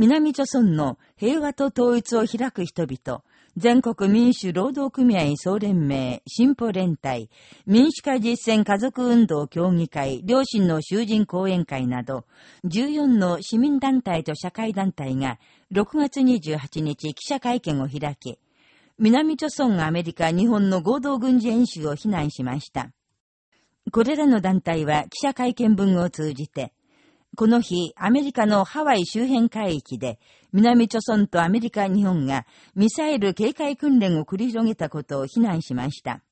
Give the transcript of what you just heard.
南朝村の平和と統一を開く人々、全国民主労働組合総連盟、進歩連帯、民主化実践家族運動協議会、両親の囚人講演会など、14の市民団体と社会団体が6月28日記者会見を開き、南朝村アメリカ、日本の合同軍事演習を非難しました。これらの団体は記者会見文を通じて、この日、アメリカのハワイ周辺海域で、南朝村とアメリカ、日本がミサイル警戒訓練を繰り広げたことを非難しました。